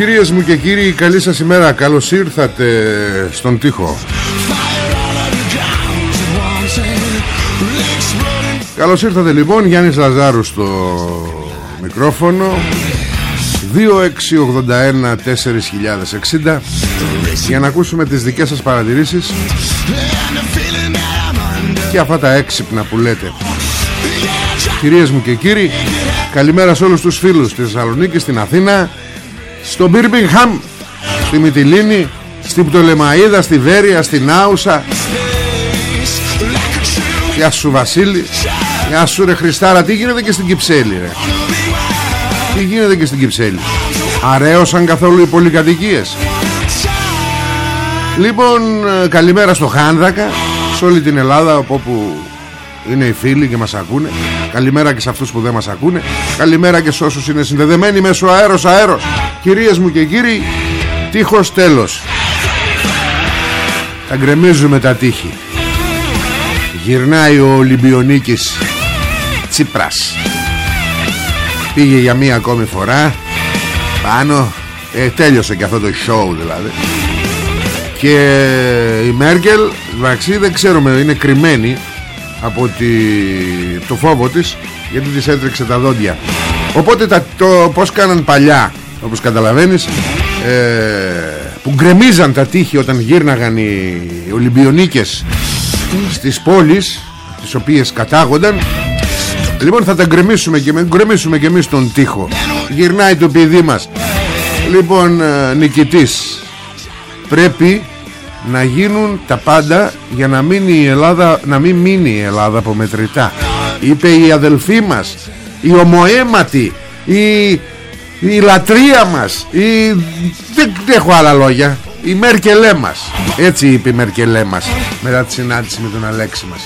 Κυρίες μου και κύριοι καλή σας ημέρα. Καλώς ήρθατε στον τοίχο. Καλώς ήρθατε λοιπόν. Γιάννης Λαζάρου στο μικρόφωνο. 2681 4060 Για να ακούσουμε τις δικές σας παρατηρήσεις Και αυτά τα έξυπνα που λέτε. Κυρίες μου και κύριοι Καλημέρα σε όλους τους φίλους Στη Θεσσαλονίκης, στην Αθήνα στο Μπίρμπιγχαμ στη Μυτιλίνη στην Πτολεμαίδα, στη Βέρεια, στην Άουσα. Γεια σου Βασίλη. Γεια σου ρε Χριστάρα. Τι γίνεται και στην Κυψέλη ρε; Τι γίνεται και στην Κυψέλη; Αρέωσαν καθόλου οι πολυκατοικίες; Λοιπόν ε, καλημέρα στο Χάνδακα Σε όλη την Ελλάδα από όπου είναι οι φίλοι και μας ακούνε. Καλημέρα και σε αυτούς που δεν μας ακούνε. Καλημέρα και σε όσους είναι συνδεδεμένοι μέσω αέρος αέρος Κυρίες μου και κύριοι Τείχος τέλος. Τα γκρεμίζουμε τα τείχη. Γυρνάει ο Ολυμπιονίκης Τσίπρας. Πήγε για μία ακόμη φορά Πάνω. Ε, Τέλειωσε και αυτό το show δηλαδή. Και η Μέρκελ Εντάξει δεν ξέρουμε Είναι κρυμμένη από τη, το φόβο της γιατί της έτρεξε τα δόντια. Οπότε τα, το πως κάναν παλιά όπως καταλαβαίνεις ε, που γκρεμίζαν τα τείχη όταν γύρναγαν οι Ολυμπιονίκες στις πόλεις τις οποίες κατάγονταν. Λοιπόν θα τα γκρεμίσουμε και, γκρεμίσουμε και εμείς τον τείχο γυρνάει το παιδί μας. Λοιπόν ε, νικητής πρέπει να γίνουν τα πάντα για να, μείνει η Ελλάδα, να μην μείνει η Ελλάδα από μετρητά είπε η αδελφή μας η ομοέματη η, η λατρεία μας η, δεν έχω άλλα λόγια. Η Μέρκελέ μας. Έτσι είπε η Μέρκελέ μας μετά τη συνάντηση με τον Αλέξη μας.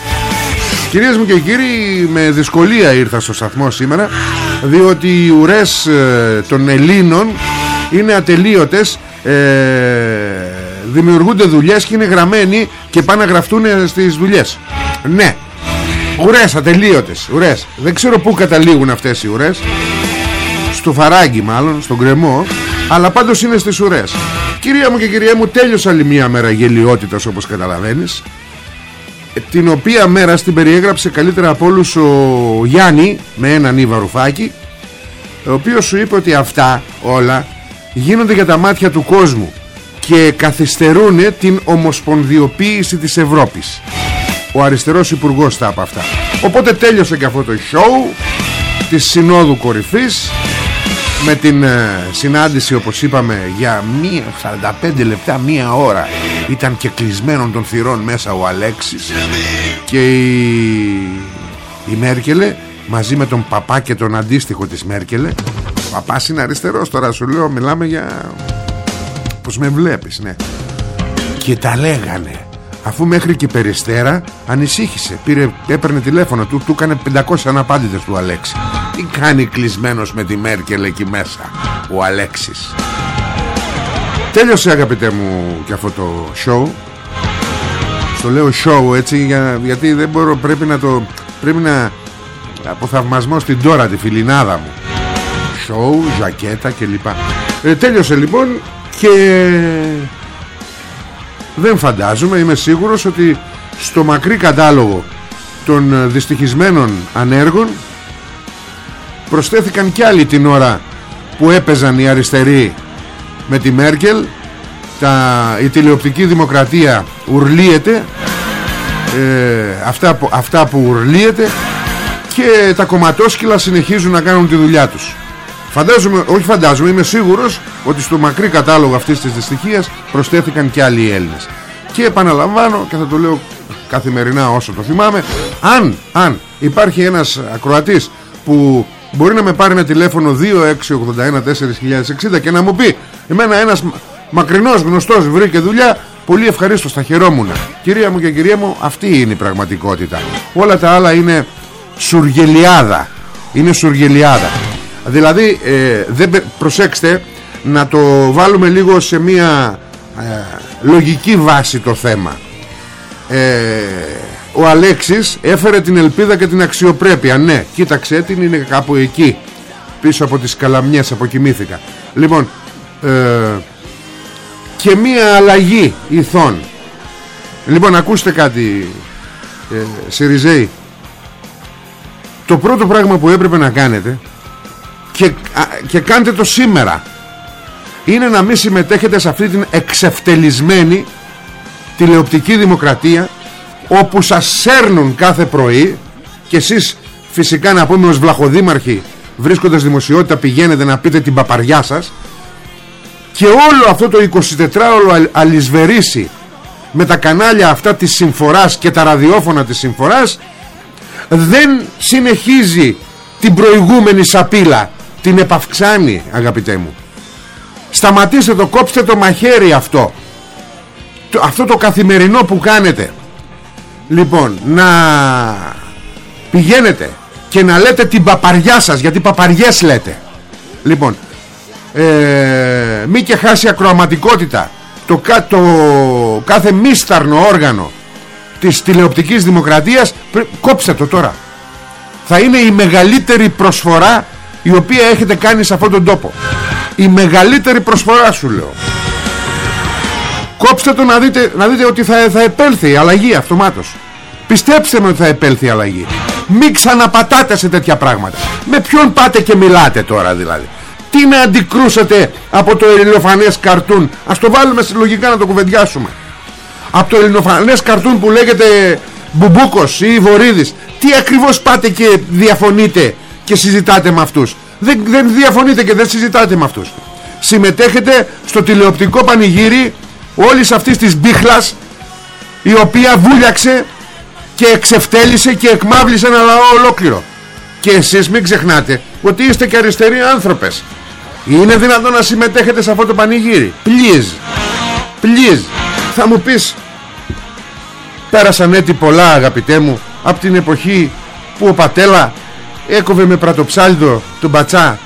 Κυρίες μου και κύριοι με δυσκολία ήρθα στο σταθμό σήμερα διότι οι ουρές ε, των Ελλήνων είναι ατελείωτες ε, δημιουργούνται δουλειές και είναι γραμμένοι και πάνε να γραφτούν στις δουλειές. Ναι ουρές ατελείωτες ουρές. Δεν ξέρω πού καταλήγουν αυτές οι ουρές στο φαράγγι μάλλον στον κρεμό αλλά πάντως είναι στις ουρές. Κυρία μου και κυρία μου τέλειωσα άλλη μία μέρα γελιότητας όπως καταλαβαίνεις ε, την οποία μέρα στην περιέγραψε καλύτερα από όλους ο Γιάννη με έναν Ήβα Ρουφάκη ο οποίος σου είπε ότι αυτά όλα γίνονται για τα μάτια του κόσμου και καθυστερούν την ομοσπονδιοποίηση της Ευρώπης. Ο αριστερός υπουργός τα από αυτά. Οπότε τέλειωσε και αυτό το show της Συνόδου Κορυφής με την ε, συνάντηση όπως είπαμε για μία 45 λεπτά μία ώρα ήταν και κλεισμένον των θυρών μέσα ο Αλέξης και η, η Μέρκελε μαζί με τον παπά και τον αντίστοιχο της Μέρκελε. Ο παπάς είναι αριστερός τώρα σου λέω μιλάμε για πως με βλέπεις ναι και τα λέγανε. Αφού μέχρι και περιστέρα ανησύχησε πήρε, έπαιρνε τηλέφωνο του του έκανε 500 αναπάντητες του Αλέξη τι κάνει κλεισμένος με τη Μέρκελ εκεί μέσα ο Αλέξης; Τέλειωσε αγαπητέ μου και αυτό το show. Το λέω show έτσι για, γιατί δεν μπορώ πρέπει να το πρέπει να αποθαυμασμό στην τώρα τη φιλινάδα μου. Show, ζακέτα κλπ. Ε, τέλειωσε λοιπόν και δεν φαντάζομαι είμαι σίγουρος ότι στο μακρύ κατάλογο των δυστυχισμένων ανέργων προσθέθηκαν κι άλλοι την ώρα που έπαιζαν οι αριστεροί. Με τη Μέρκελ τα, η τηλεοπτική δημοκρατία ουρλίεται ε, αυτά, που, αυτά που ουρλίεται και τα κομματόσκυλα συνεχίζουν να κάνουν τη δουλειά τους. Φαντάζομαι, όχι φαντάζομαι είμαι σίγουρος ότι στο μακρύ κατάλογο αυτής της δυστυχίας προσθέθηκαν και άλλοι Έλληνες. Και επαναλαμβάνω και θα το λέω καθημερινά όσο το θυμάμαι αν, αν υπάρχει ένας ακροατής που μπορεί να με πάρει ένα τηλέφωνο 2681 4060 και να μου πει εμένα ένας μακρινός γνωστός βρήκε δουλειά πολύ ευχαρίστως θα χαιρόμουν κυρία μου και κυρία μου αυτή είναι η πραγματικότητα. Όλα τα άλλα είναι σουργελιάδα. Είναι σουργελιάδα. Δηλαδή ε, δεν, προσέξτε να το βάλουμε λίγο σε μια ε, λογική βάση το θέμα. Ε, ο Αλέξης έφερε την ελπίδα και την αξιοπρέπεια. Ναι κοίταξε την είναι κάπου εκεί πίσω από τις καλαμιές αποκοιμήθηκα λοιπόν ε, και μία αλλαγή ηθών. Λοιπόν ακούστε κάτι ε, Σιριζέη. Το πρώτο πράγμα που έπρεπε να κάνετε και, και κάντε το σήμερα είναι να μην συμμετέχετε σε αυτή την εξευτελισμένη τηλεοπτική δημοκρατία όπου σας σέρνουν κάθε πρωί και εσείς φυσικά να πούμε ως βλαχοδήμαρχοι βρίσκοντας δημοσιότητα πηγαίνετε να πείτε την παπαριά σας και όλο αυτό το 24ωρο αλυσβερίσει με τα κανάλια αυτά της συμφοράς και τα ραδιόφωνα της συμφοράς δεν συνεχίζει την προηγούμενη σαπίλα. Την επαυξάνει αγαπητέ μου. Σταματήστε το κόψτε το μαχαίρι αυτό. Αυτό το καθημερινό που κάνετε λοιπόν να πηγαίνετε και να λέτε την παπαριά σας γιατί παπαριές λέτε. Λοιπόν ε, μη και χάσει ακροαματικότητα. Το, το κάθε μίσταρνο όργανο της τηλεοπτικής δημοκρατίας κόψτε το τώρα. Θα είναι η μεγαλύτερη προσφορά η οποία έχετε κάνει σε αυτόν τον τόπο. Η μεγαλύτερη προσφορά σου λέω Κόψτε το να δείτε, να δείτε ότι θα, θα επέλθει η αλλαγή αυτομάτως. Πιστέψτε με ότι θα επέλθει η αλλαγή. Μην ξαναπατάτε σε τέτοια πράγματα. Με ποιον πάτε και μιλάτε τώρα δηλαδή. Τι να αντικρούσετε από το ελληνοφανές καρτούν. Ας το βάλουμε συλλογικά να το κουβεντιάσουμε. Από το ελληνοφανές καρτούν που λέγεται Μπουμπούκος ή Βορύδης. Τι ακριβώς πάτε και διαφωνείτε Και συζητάτε με αυτούς. Δεν, δεν διαφωνείτε και δεν συζητάτε με αυτούς. Συμμετέχετε στο τηλεοπτικό πανηγύρι όλης αυτής της μπίχλας η οποία βούλιαξε και εξευτέλισε και εκμάβλησε ένα λαό ολόκληρο. Και εσείς μην ξεχνάτε ότι είστε και αριστεροί άνθρωπες. Είναι δυνατόν να συμμετέχετε σε αυτό το πανηγύρι. Please please θα μου πεις πέρασαν έτη πολλά αγαπητέ μου από την εποχή που ο Πατέλα έκοβε με πρατοψάλιδο τον μπατσά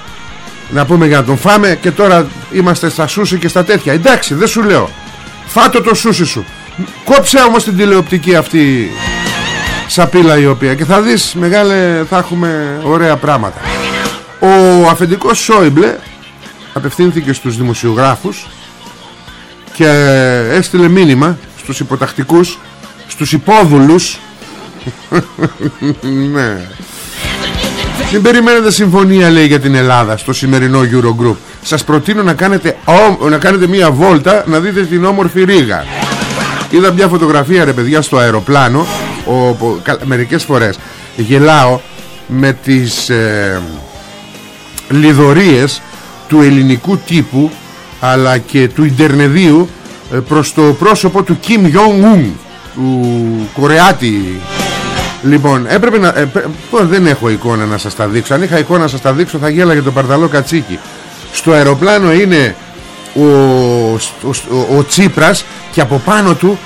να πούμε για να τον φάμε και τώρα είμαστε στα σούσι και στα τέτοια. Εντάξει δεν σου λέω Φάτο το σούσι σου. Κόψε όμως την τηλεοπτική αυτή Σαπίλα η οποία Και θα δεις μεγάλε θα έχουμε ωραία πράγματα. Ο αφεντικός Σόιμπλε Απευθύνθηκε στους δημοσιογράφους Και έστειλε μήνυμα Στους υποτακτικούς Στους υπόδουλους. Ναι. Μην περιμένετε συμφωνία λέει για την Ελλάδα στο σημερινό Eurogroup. Σας προτείνω να κάνετε, να κάνετε μια βόλτα να δείτε την όμορφη Ρήγα Είδα μια φωτογραφία ρε παιδιά στο αεροπλάνο όπου, Μερικές φορές γελάω με τις ε, λιδωρίες του ελληνικού τύπου αλλά και του Ιντερνεδίου ε, προς το πρόσωπο του Kim Jong-un του Κορεάτη Λοιπόν, έπρεπε να. Ε, δεν έχω εικόνα να σας τα δείξω. Αν είχα εικόνα να σας τα δείξω, θα γέλαγε το παρταλό κατσίκι. Στο αεροπλάνο είναι ο, ο, ο, Τσίπρας και από πάνω του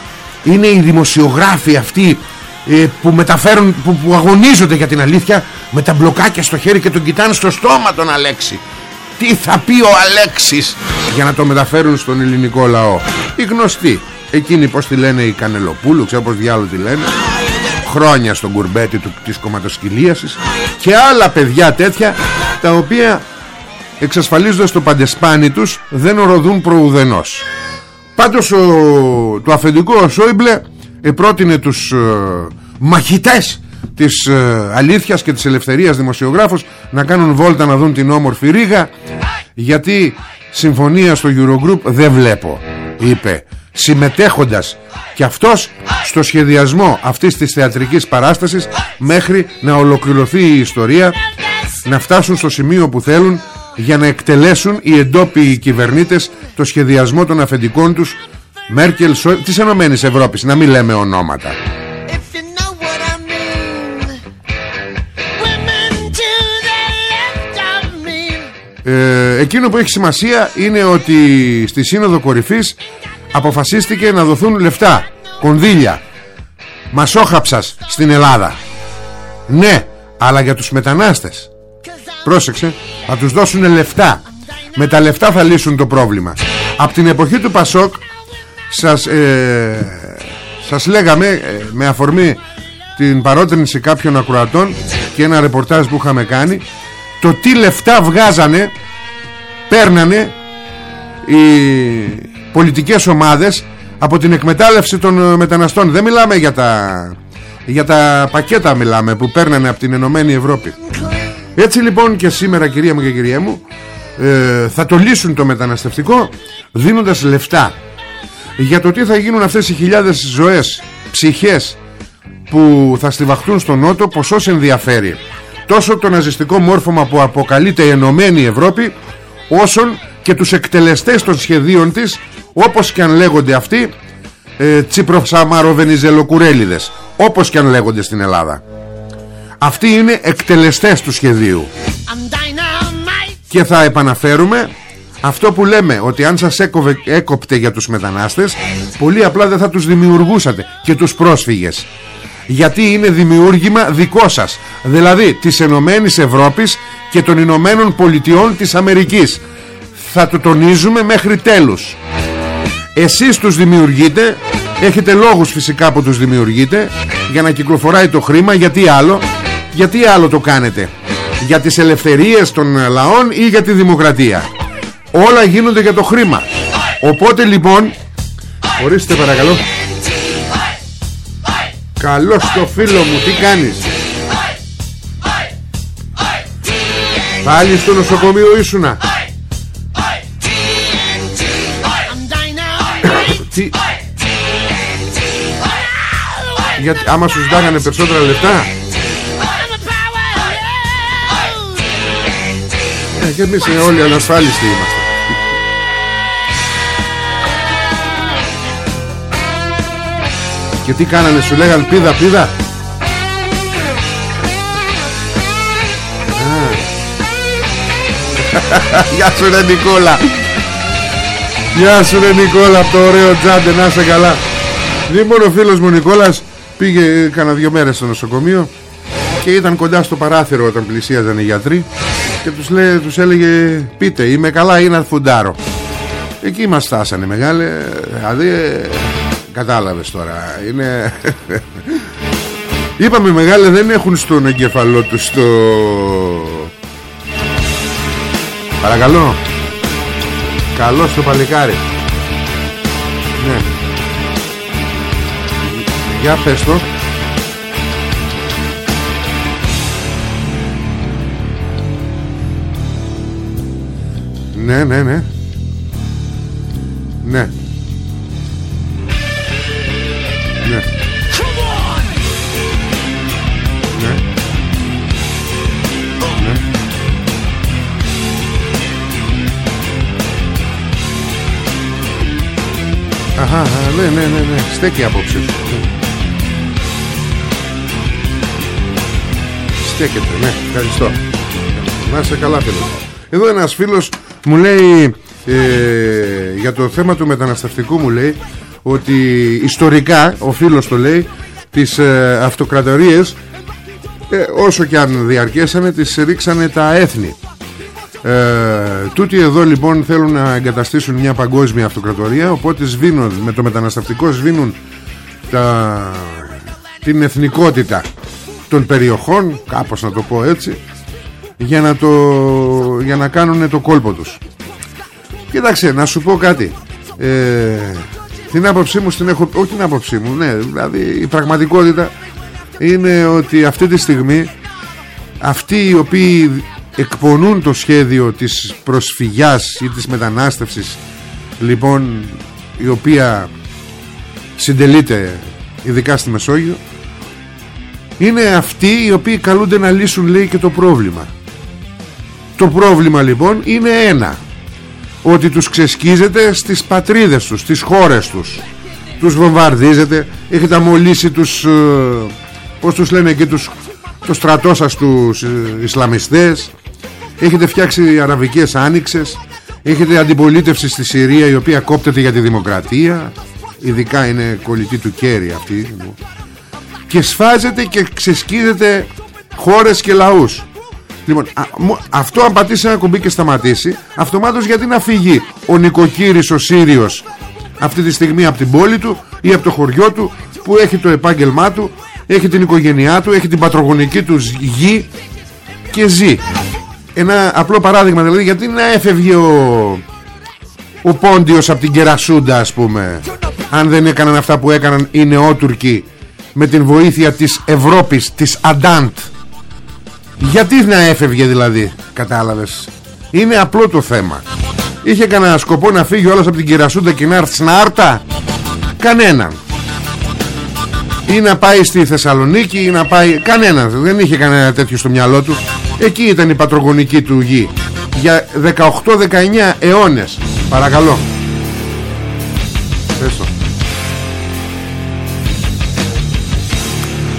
είναι οι δημοσιογράφοι αυτοί ε, που μεταφέρουν, που, που αγωνίζονται για την αλήθεια με τα μπλοκάκια στο χέρι και τον κοιτάνε στο στόμα τον Αλέξη. Τι θα πει ο Αλέξης για να το μεταφέρουν στον ελληνικό λαό; Οι γνωστοί. εκείνη πως τη λένε η Κανελοπούλου ξέρω πως διάλογο τη λένε χρόνια στον κουρμπέτι του, της κομματοσκυλίασης και άλλα παιδιά τέτοια τα οποία εξασφαλίζοντας το παντεσπάνι τους δεν οροδούν προουδενός. Πάντως ο, το αφεντικό ο Σόιμπλε πρότεινε τους ε, μαχητές της ε, αλήθειας και της ελευθερίας δημοσιογράφους να κάνουν βόλτα να δουν την όμορφη Ρήγα γιατί συμφωνία στο Eurogroup δεν βλέπω είπε συμμετέχοντας και αυτός στο σχεδιασμό αυτής της θεατρικής παράστασης μέχρι να ολοκληρωθεί η ιστορία να φτάσουν στο σημείο που θέλουν για να εκτελέσουν οι εντόπιοι κυβερνήτες το σχεδιασμό των αφεντικών τους Μέρκελ, Σο... της Ενωμένης Ευρώπης να μην λέμε ονόματα; Ε, εκείνο που έχει σημασία είναι ότι στη Σύνοδο Κορυφής αποφασίστηκε να δοθούν λεφτά, κονδύλια. Μασόχαψας στην Ελλάδα. Ναι, αλλά για τους μετανάστες πρόσεξε, θα τους δώσουν λεφτά. Με τα λεφτά θα λύσουν το πρόβλημα. Από την εποχή του Πασόκ σας, ε, σας λέγαμε ε, με αφορμή την παρότρινση κάποιων ακροατών και ένα ρεπορτάζ που είχαμε κάνει το τι λεφτά βγάζανε παίρνανε οι πολιτικές ομάδες από την εκμετάλλευση των μεταναστών. Δεν μιλάμε για τα για τα πακέτα μιλάμε που παίρνανε από την Ενωμένη Ευρώπη έτσι λοιπόν και σήμερα κυρία μου και κυρία μου ε, θα το λύσουν το μεταναστευτικό δίνοντας λεφτά για το τι θα γίνουν αυτές οι χιλιάδες ζωές ψυχές που θα στιβαχτούν στον Νότο ποσός ενδιαφέρει. Τόσο το ναζιστικό μόρφωμα που αποκαλείται η Ενωμένη Ευρώπη όσον και τους εκτελεστές των σχεδίων της όπως και αν λέγονται αυτοί ε, τσιπροσαμαροβενιζελοκουρέλιδες όπως και αν λέγονται στην Ελλάδα αυτοί είναι εκτελεστές του σχεδίου. Και θα επαναφέρουμε αυτό που λέμε ότι αν σας έκοβε, έκοπτε για τους μετανάστες πολύ απλά δεν θα τους δημιουργούσατε και τους πρόσφυγες. Γιατί είναι δημιούργημα δικό σας δηλαδή της Ενωμένης Ευρώπης και των Ηνωμένων Πολιτειών της Αμερικής. Θα το τονίζουμε μέχρι τέλους. Εσείς τους δημιουργείτε έχετε λόγους φυσικά που τους δημιουργείτε για να κυκλοφοράει το χρήμα γιατί άλλο; Γιατί άλλο το κάνετε; Για τις ελευθερίες των λαών ή για τη δημοκρατία; Όλα γίνονται για το χρήμα. Οπότε λοιπόν ορίστε παρακαλώ. Καλώς το φίλο μου Τι κάνεις; Πάλι στο νοσοκομείο ήσουνα. Τι; Γιατί άμα σου ζητάγανε περισσότερα λεφτά; Και εμείς όλοι ανασφάλιστοι είμαστε. Και τι κάνανε σου λέγαν πίδα πίδα Γεια σου ρε Νικόλα. Γεια σου ρε Νικόλα από το ωραίο τζάντε να είσαι καλά. Λοιπόν ο φίλος μου Νικόλας Πήγε κάνα δυο μέρες στο νοσοκομείο Και ήταν κοντά στο παράθυρο όταν πλησίαζαν οι γιατροί Και τους, λέει, τους έλεγε Πείτε είμαι καλά ή να φουντάρω Εκεί μας φτάσανε μεγάλε Δηλαδή Κατάλαβες τώρα Είναι Είπαμε μεγάλε δεν έχουν στον εγκεφαλό τους στο Παρακαλώ. Καλό στο παλικάρι. Ναι. Για πες το Ναι ναι ναι. Ναι. Αχα, ναι, ναι, ναι, ναι. Στέκει απόψε Στέκεται, ναι, ευχαριστώ. Να είσαι καλά, φίλο. Εδώ ένας φίλος μου λέει ε, για το θέμα του μεταναστευτικού μου λέει ότι ιστορικά, ο φίλος το λέει, τις ε, αυτοκρατορίες ε, όσο και αν διαρκέσανε τις ρίξανε τα έθνη. Ε, τούτοι εδώ λοιπόν θέλουν να εγκαταστήσουν μια παγκόσμια αυτοκρατορία οπότε σβήνουν με το μεταναστευτικό σβήνουν τα, την εθνικότητα των περιοχών κάπως να το πω έτσι για να, το, για να κάνουν το κόλπο τους. Κοίταξε να σου πω κάτι. Ε, την άποψή μου στην έχω όχι την άποψή μου ναι δηλαδή η πραγματικότητα είναι ότι αυτή τη στιγμή αυτοί οι οποίοι εκπονούν το σχέδιο της προσφυγιάς ή της μετανάστευσης λοιπόν η οποία συντελείται ειδικά στη Μεσόγειο είναι αυτοί οι οποίοι καλούνται να λύσουν λέει και το πρόβλημα το πρόβλημα λοιπόν είναι ένα. Ότι τους ξεσκίζετε στις πατρίδες τους, στις χώρες τους. Τους βομβαρδίζετε έχετε αμολύσει τους ε, πως τους λένε και τους το στρατό σας τους ε, Ισλαμιστές. Έχετε φτιάξει αραβικές άνοιξες. Έχετε αντιπολίτευση στη Συρία η οποία κόπτεται για τη δημοκρατία. Ειδικά είναι κολλητή του Κέρι αυτή και σφάζετε και ξεσκίζετε χώρες και λαούς Λοιπόν, αυτό αν πατήσει ένα κουμπί και σταματήσει Αυτομάτως γιατί να φύγει Ο νοικοκύρης ο Σύριος Αυτή τη στιγμή από την πόλη του Ή από το χωριό του Που έχει το επάγγελμά του Έχει την οικογένειά του Έχει την πατρογονική του γη Και ζει. Ένα απλό παράδειγμα δηλαδή Γιατί να έφευγε ο Ο Πόντιος από την Κερασούντα ας πούμε Αν δεν έκαναν αυτά που έκαναν οι νεότουρκοι Με την βοήθεια της Ευρώπης Της Αντάντ γιατί να έφευγε δηλαδή Κατάλαβες; Είναι απλό το θέμα. Είχε κανένα σκοπό να φύγει όλος από την Κυρασούντα Και να έρθει στην Άρτα; Κανέναν. Ή να πάει στη Θεσσαλονίκη Ή να πάει Κανέναν. Δεν είχε κανένα τέτοιο στο μυαλό του. Εκεί ήταν η πατρογονική του γη. Για 18-19 αιώνες. Παρακαλώ. Πες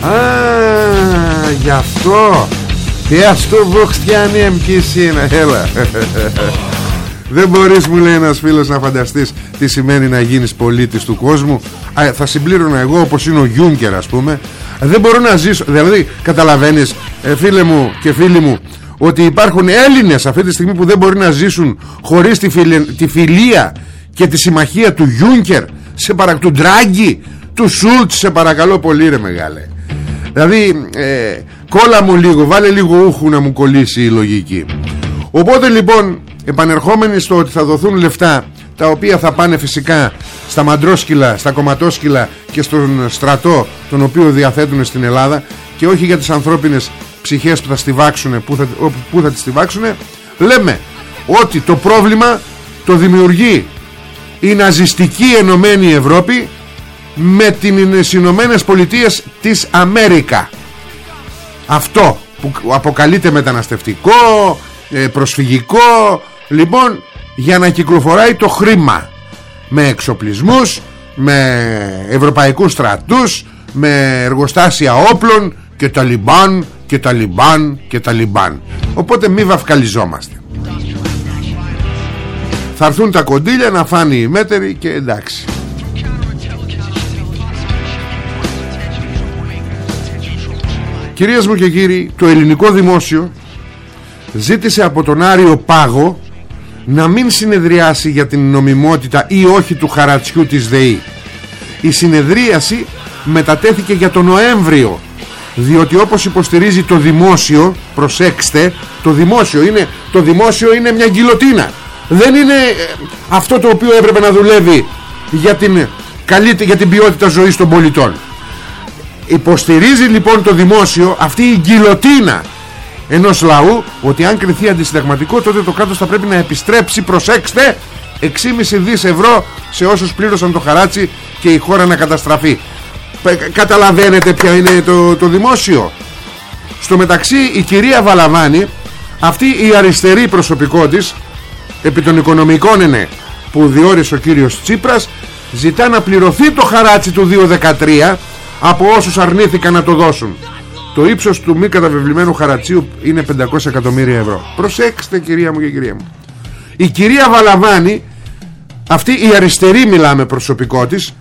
Α, γι' αυτό τι αυτό βουχτιάνει είναι Έλα. Δεν μπορείς μου λέει ένας φίλος να φανταστείς Τι σημαίνει να γίνεις πολίτης του κόσμου. Α, Θα συμπλήρωνα εγώ όπως είναι ο Γιούνκερ ας πούμε. Δεν μπορώ να ζήσω Δηλαδή καταλαβαίνεις ε, φίλε μου και φίλοι μου Ότι υπάρχουν Έλληνες αυτή τη στιγμή που δεν μπορεί να ζήσουν Χωρίς τη, τη φιλία και τη συμμαχία του Γιούνκερ. Σε παρα... Του Ντράγκη Του Σούλτς σε παρακαλώ πολύ ρε μεγάλε. Δηλαδή ε, κόλλα μου λίγο Βάλε λίγο ούχου να μου κολλήσει η λογική. Οπότε λοιπόν Επανερχόμενοι στο ότι θα δοθούν λεφτά Τα οποία θα πάνε φυσικά Στα μαντρόσκυλα, στα κομματόσκυλα Και στον στρατό Τον οποίο διαθέτουν στην Ελλάδα Και όχι για τις ανθρώπινες ψυχές που θα στιβάξουν Που θα, που θα τις στιβάξουν Λέμε ότι το πρόβλημα Το δημιουργεί η ναζιστική ενωμένη Ευρώπη με τις Ηνωμένες Πολιτείες της Αμέρικα αυτό που αποκαλείται μεταναστευτικό ε, προσφυγικό. Λοιπόν για να κυκλοφοράει το χρήμα με εξοπλισμούς με ευρωπαϊκούς στρατούς με εργοστάσια όπλων και τα λιμπάν και τα λιμπάν και τα λιμπάν. Οπότε μη βαφκαλιζόμαστε. Θα έρθουν τα κοντήλια να φάνει η μέτερη και εντάξει Κυρίες μου και κύριοι Το ελληνικό δημόσιο Ζήτησε από τον Άριο Πάγο Να μην συνεδριάσει για την νομιμότητα Ή όχι του χαρατσιού της ΔΕΗ. Η συνεδρίαση Μετατέθηκε για τον Νοέμβριο διότι όπως υποστηρίζει το δημόσιο προσέξτε το δημόσιο είναι, το δημόσιο είναι μια γκυλοτίνα. Δεν είναι ε, αυτό το οποίο έπρεπε να δουλεύει για την, καλή, για την ποιότητα ζωής των πολιτών Υποστηρίζει λοιπόν το δημόσιο αυτή η γκυλοτίνα ενός λαού ότι αν κριθεί αντισυνταγματικό τότε το κράτος θα πρέπει να επιστρέψει προσέξτε 6,5 δις ευρώ σε όσους πλήρωσαν το χαράτσι και η χώρα να καταστραφεί. Καταλαβαίνετε ποια είναι το, το δημόσιο. Στο μεταξύ η κυρία Βαλαβάνη αυτή η αριστερή προσωπικό της επί των οικονομικών είναι που διόρισε ο κύριος Τσίπρας ζητά να πληρωθεί το χαράτσι του 2013 από όσους αρνήθηκαν να το δώσουν. Το ύψος του μη καταβεβλημένου χαρατσίου είναι 500 εκατομμύρια ευρώ. Προσέξτε κυρία μου και κυρία μου. Η κυρία Βαλαβάνη αυτή η αριστερή μιλάμε προσωπικό της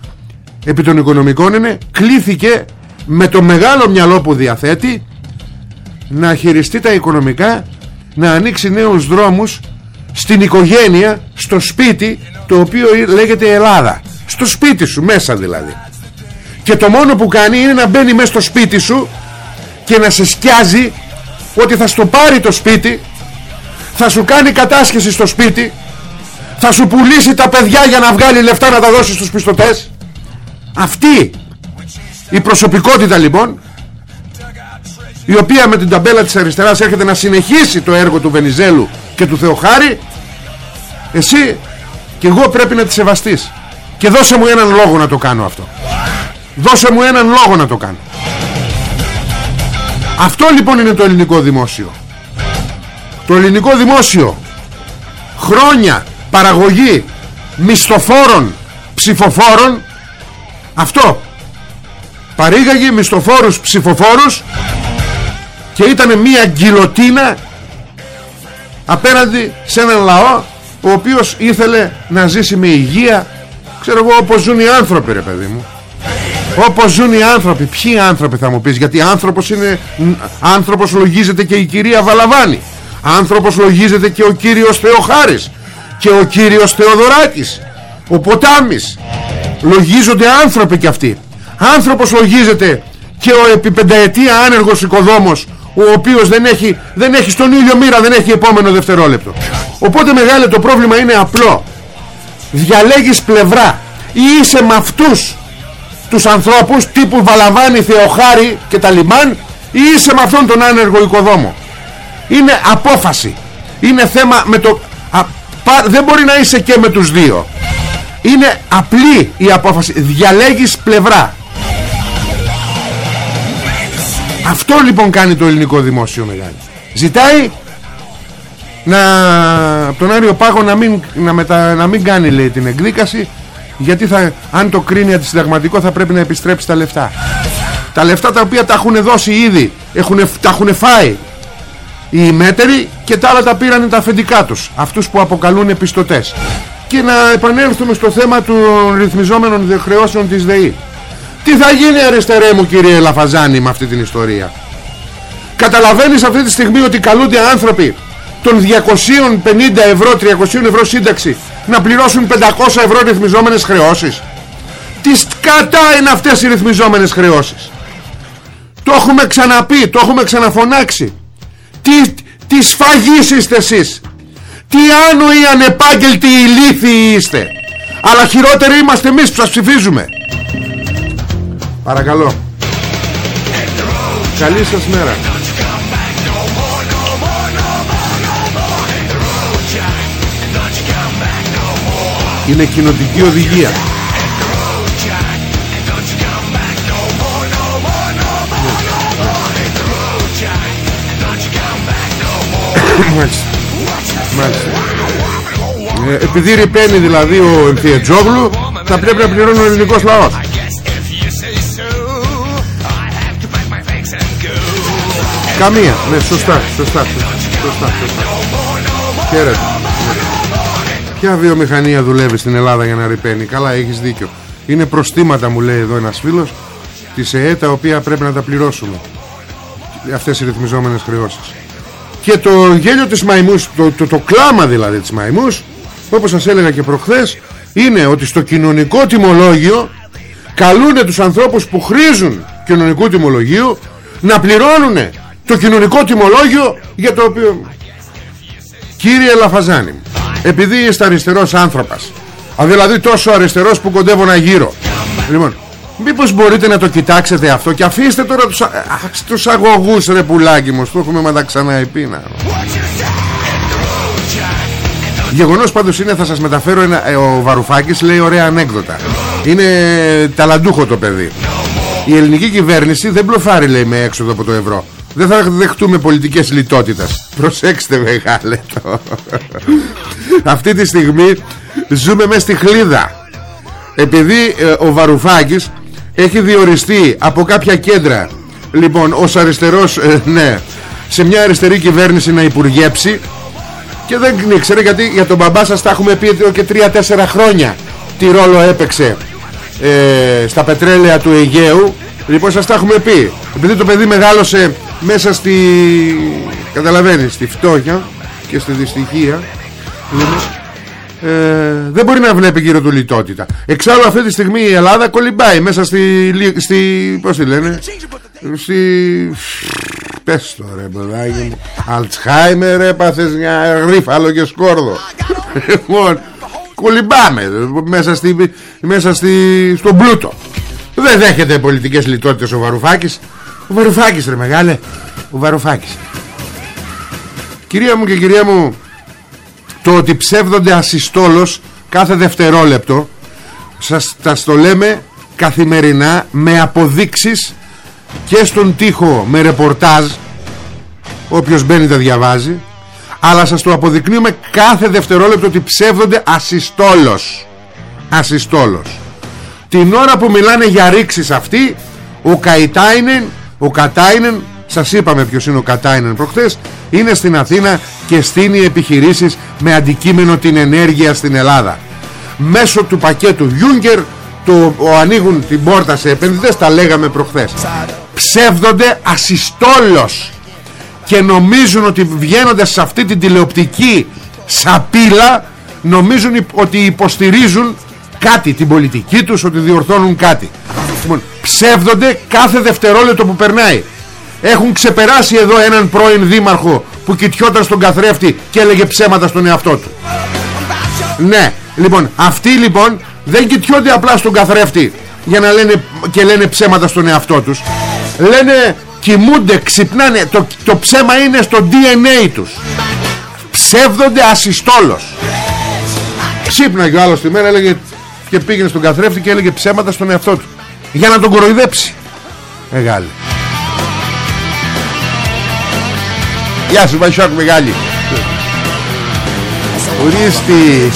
επί των οικονομικών είναι κλήθηκε με το μεγάλο μυαλό που διαθέτει να χειριστεί τα οικονομικά να ανοίξει νέους δρόμους στην οικογένεια, στο σπίτι το οποίο λέγεται Ελλάδα. Στο σπίτι σου μέσα δηλαδή και το μόνο που κάνει είναι να μπαίνει μέσα στο σπίτι σου και να σε σκιάζει ότι θα στο πάρει το σπίτι θα σου κάνει κατάσχεση στο σπίτι θα σου πουλήσει τα παιδιά για να βγάλει λεφτά να τα δώσει στους πιστωτές. Αυτή η προσωπικότητα λοιπόν η οποία με την ταμπέλα της αριστεράς έρχεται να συνεχίσει το έργο του Βενιζέλου και του Θεοχάρη εσύ και εγώ πρέπει να τη σεβαστείς. Και δώσε μου έναν λόγο να το κάνω αυτό δώσε μου έναν λόγο να το κάνω. Αυτό λοιπόν είναι το ελληνικό δημόσιο. Το ελληνικό δημόσιο χρόνια παραγωγή μισθοφόρων ψηφοφόρων αυτό. Παρήγαγε μισθοφόρους ψηφοφόρους και ήταν μια γκυλοτίνα απέναντι σε έναν λαό ο οποίος ήθελε να ζήσει με υγεία. Ξέρω εγώ όπως ζουν οι άνθρωποι ρε παιδί μου όπως ζουν οι άνθρωποι ποιοι άνθρωποι θα μου πεις γιατί άνθρωπος είναι άνθρωπος λογίζεται και η κυρία Βαλαβάνη. Άνθρωπος λογίζεται και ο κύριος Θεοχάρης και ο κύριος Θεοδωράκης ο Ποτάμης. Λογίζονται άνθρωποι κι αυτοί. Άνθρωπος λογίζεται και ο επιπενταετία άνεργος οικοδόμος ο οποίος δεν έχει, δεν έχει στον ήλιο μοίρα δεν έχει επόμενο δευτερόλεπτο. Οπότε μεγάλο το πρόβλημα είναι απλό. Διαλέγεις πλευρά ή είσαι με αυτούς τους ανθρώπους τύπου Βαλαβάνη, Θεοχάρη και τα Λιμάν ή είσαι με αυτόν τον άνεργο οικοδόμο. Είναι απόφαση. Είναι θέμα με το δεν μπορεί να είσαι και με τους δύο. Είναι απλή η απόφαση. Διαλέγεις πλευρά. Αυτό λοιπόν κάνει το ελληνικό δημόσιο μεγάλο. Ζητάει να, από τον Άριο Πάγο να μην, να, μετα, να μην κάνει λέει την εκδίκαση γιατί θα, αν το κρίνει αντισυνταγματικό θα πρέπει να επιστρέψει τα λεφτά. Τα λεφτά τα οποία τα έχουν δώσει ήδη έχουν, τα έχουν φάει. Οι μέτεροι και τα άλλα τα πήραν τα αφεντικά τους αυτούς που αποκαλούν επιστοτές και να επανέλθουμε στο θέμα των ρυθμιζόμενων χρεώσεων της ΔΕΗ. Τι θα γίνει αριστερέ μου κύριε Λαφαζάνη με αυτή την ιστορία; Καταλαβαίνεις αυτή τη στιγμή ότι καλούνται άνθρωποι των 250 ευρώ, 300 ευρώ σύνταξη να πληρώσουν 500 ευρώ ρυθμιζόμενες χρεώσεις. Τις σκατά είναι αυτές οι ρυθμιζόμενες χρεώσεις. Το έχουμε ξαναπεί, το έχουμε ξαναφωνάξει. Τι, τι σφαγείς είστε εσείς. Τι άνοιοι ανεπάγγελτοι ηλίθιοι είστε. Αλλά χειρότεροι είμαστε εμείς που σας ψηφίζουμε. Παρακαλώ. Καλή σας μέρα. Είναι κοινοτική οδηγία. Μάλιστα. Μάλιστα. Ε, Επειδή ρηπαίνει δηλαδή ο Εμφιετζόγλου Θα πρέπει να πληρώνει ο ελληνικός λαός. Καμία, ναι, σωστά, σωστά, σωστά, σωστά. Χαίρετε. Ποια βιομηχανία δουλεύει στην Ελλάδα για να ρηπαίνει; Καλά έχεις δίκιο. Είναι προστήματα μου λέει εδώ ένας φίλος Της ΕΕ τα οποία πρέπει να τα πληρώσουμε. Αυτές οι ρυθμιζόμενες χρεώσεις. Και το γέλιο της μαϊμούς το, το, το κλάμα δηλαδή της μαϊμούς Όπως σας έλεγα και προχθές Είναι ότι στο κοινωνικό τιμολόγιο Καλούν τους ανθρώπους που χρήζουν κοινωνικού τιμολογίου Να πληρώνουν το κοινωνικό τιμολόγιο Για το οποίο Κύριε Λαφαζάνη επειδή είστε αριστερός άνθρωπος. Α, δηλαδή τόσο αριστερός που κοντεύω να γύρω. Λοιπόν Μήπως μπορείτε να το κοιτάξετε αυτό Και αφήστε τώρα τους, α, τους αγωγούς ρε πουλάκι μου Το έχουμε μα τα ξαναεπίνα Γεγονός πάντως είναι θα σας μεταφέρω ένα, ε, Ο Βαρουφάκης λέει ωραία ανέκδοτα. Είναι ταλαντούχο το παιδί. Η ελληνική κυβέρνηση δεν μπλοφάρει λέει με έξοδο από το ευρώ δεν θα δεχτούμε πολιτικές λιτότητας. Προσέξτε μεγάλε το. Αυτή τη στιγμή Ζούμε μέσα στη χλίδα. Επειδή ε, ο Βαρουφάκης Έχει διοριστεί από κάποια κέντρα Λοιπόν ως αριστερός ε, Ναι Σε μια αριστερή κυβέρνηση να υπουργέψει Και δεν ήξερε γιατί για τον μπαμπά σας Τα έχουμε πει εδώ και 3-4 χρόνια Τι ρόλο έπαιξε ε, Στα πετρέλαια του Αιγαίου. Λοιπόν σας τα έχουμε πει. Επειδή το παιδί μεγάλωσε μέσα στη καταλαβαίνεις στη φτώχεια και στη δυστυχία λοιπόν, ε, δεν μπορεί να βλέπει γύρω του λιτότητα. Εξάλλου αυτή τη στιγμή η Ελλάδα κολυμπάει μέσα στη, στη πώς τη λένε στη πες το ρε παιδάκι μου Αλτσχάιμερ έπαθες μια γρίφαλο και σκόρδο. Λοιπόν κολυμπάμε μέσα, στη, μέσα στη, στον πλούτο. Δεν δέχεται πολιτικές λιτότητες ο Βαρουφάκης ο Βαρουφάκης ρε μεγάλε. Ο Βαρουφάκης. Κυρία μου και κυρία μου Το ότι ψεύδονται ασυστόλος Κάθε δευτερόλεπτο Σας τα λέμε καθημερινά Με αποδείξεις Και στον τοίχο με ρεπορτάζ Όποιος μπαίνει τα διαβάζει Αλλά σας το αποδεικνύουμε κάθε δευτερόλεπτο Ότι ψεύδονται ασυστόλος Ασυστόλος Την ώρα που μιλάνε για ρήξεις αυτοί Ο Καϊτάινεν ο Κατάινεν σας είπαμε ποιος είναι ο Κατάινεν προχθές είναι στην Αθήνα και στείνει επιχειρήσεις με αντικείμενο την ενέργεια στην Ελλάδα. Μέσω του πακέτου Juncker το, ο, ανοίγουν την πόρτα σε επενδυτές τα λέγαμε προχθές. Ψεύδονται ασυστόλος και νομίζουν ότι βγαίνοντας σε αυτή την τηλεοπτική σαπίλα νομίζουν ότι υποστηρίζουν κάτι την πολιτική τους ότι διορθώνουν κάτι. λοιπόν, ψεύδονται κάθε δευτερόλεπτο που περνάει. Έχουν ξεπεράσει εδώ έναν πρώην δήμαρχο που κοιτιόταν στον καθρέφτη και έλεγε ψέματα στον εαυτό του. Ναι λοιπόν αυτοί λοιπόν δεν κοιτιόνται απλά στον καθρέφτη για να λένε και λένε ψέματα στον εαυτό τους. Λένε κοιμούνται, ξυπνάνε. Το, το ψέμα είναι στο DNA τους. Ψεύδονται ασυστόλος ξύπναγε ο άλλος τη μέρα έλεγε και πήγαινε στον καθρέφτη και έλεγε ψέματα στον εαυτό του για να τον κοροϊδέψει. Μεγάλη. Γεια σου Μαϊσόκ μεγάλη Ουρίστη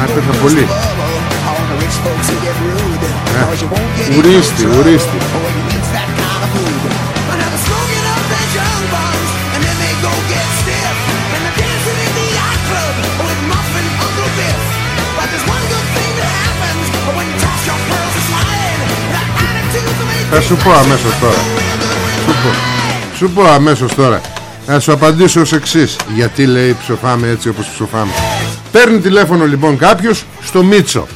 Α, πολύ. Ουρίστη, ουρίστη Θα σου πω αμέσως τώρα. Σου πω, σου πω αμέσως τώρα. Θα σου απαντήσω ως εξής. Γιατί λέει ψοφάμε έτσι όπως ψοφάμε. Παίρνει τηλέφωνο λοιπόν κάποιος Στο Μίτσο.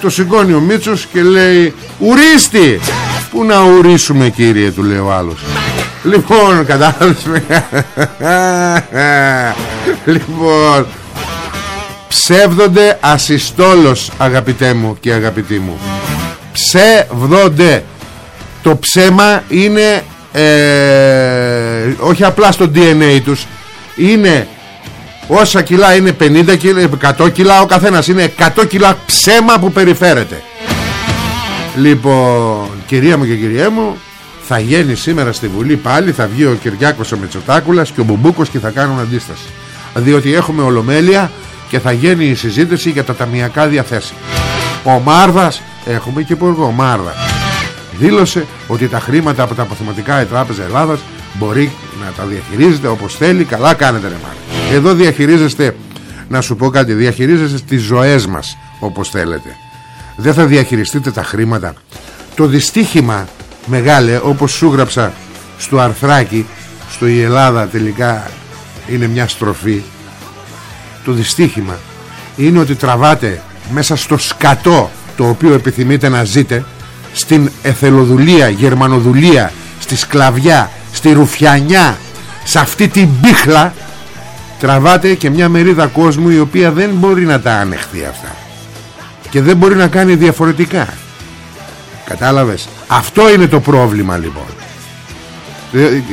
Το σηκώνει ο Μίτσος και λέει Ουρίστη Πού να ουρίσουμε κύριε του λέει ο άλλος. Λοιπόν κατάλαβες. Λοιπόν Ψεύδονται ασυστόλος αγαπητέ μου και αγαπητή μου. Ψεύδονται το ψέμα είναι ε, όχι απλά στο DNA τους είναι όσα κιλά είναι 50 κιλά 100 κιλά ο καθένας είναι 100 κιλά ψέμα που περιφέρεται. Λοιπόν κυρία μου και κυρία μου θα γίνει σήμερα στη Βουλή πάλι θα βγει ο Κυριάκος ο Μετσοτάκουλας και ο Μπουμπούκος και θα κάνουν αντίσταση. Διότι έχουμε ολομέλεια και θα γίνει η συζήτηση για τα ταμιακά διαθέσιμα. Ο Μάρδας έχουμε και υπουργό Μάρδας δήλωσε ότι τα χρήματα από τα αποθεματικά η Τράπεζα Ελλάδας μπορεί να τα διαχειρίζεται όπως θέλει. Καλά κάνετε ρε μάλλον εδώ διαχειρίζεστε να σου πω κάτι διαχειρίζεστε τις ζωές μας όπως θέλετε. Δεν θα διαχειριστείτε τα χρήματα. Το δυστύχημα μεγάλε όπως σου γράψα στο αρθράκι στο η Ελλάδα τελικά είναι μια στροφή. Το δυστύχημα είναι ότι τραβάτε μέσα στο σκατό το οποίο επιθυμείτε να ζείτε στην εθελοδουλία, γερμανοδουλία, στη σκλαβιά, στη ρουφιανιά, σε αυτή την πίχλα τραβάτε και μια μερίδα κόσμου η οποία δεν μπορεί να τα ανεχθεί αυτά. Και δεν μπορεί να κάνει διαφορετικά. Κατάλαβες; Αυτό είναι το πρόβλημα λοιπόν.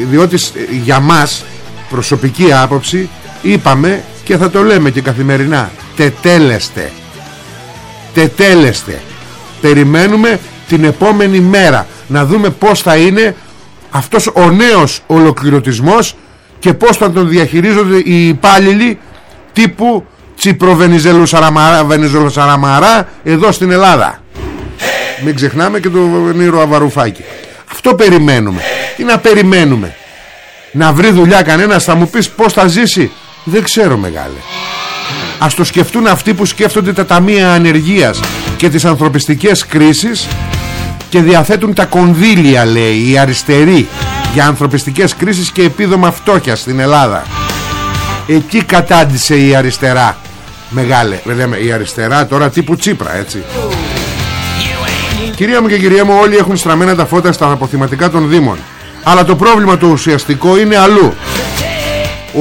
Διότι για μας προσωπική άποψη είπαμε και θα το λέμε και καθημερινά τετέλεστε τετέλεστε. Περιμένουμε την επόμενη μέρα. Να δούμε πως θα είναι αυτός ο νέος ολοκληρωτισμός και πως θα τον διαχειρίζονται οι υπάλληλοι τύπου Τσίπρο Βενιζελοσαραμαρά εδώ στην Ελλάδα. Μην ξεχνάμε και το Νίρο Αβαρουφάκη. Αυτό περιμένουμε. Τι να περιμένουμε; Να βρει δουλειά κανένας θα μου πεις πως θα ζήσει; Δεν ξέρω μεγάλε. Ας το σκεφτούν αυτοί που σκέφτονται τα ταμεία ανεργίας και τις ανθρωπιστικές κρίσεις και διαθέτουν τα κονδύλια λέει οι αριστεροί για ανθρωπιστικές κρίσεις και επίδομα φτώχεια στην Ελλάδα. Εκεί κατάντησε η αριστερά. Μεγάλε λέμε η αριστερά τώρα τύπου Τσίπρα έτσι. Κυρία μου και κυρία μου όλοι έχουν στραμμένα τα φώτα στα αποθυματικά των Δήμων. Αλλά το πρόβλημα το ουσιαστικό είναι αλλού.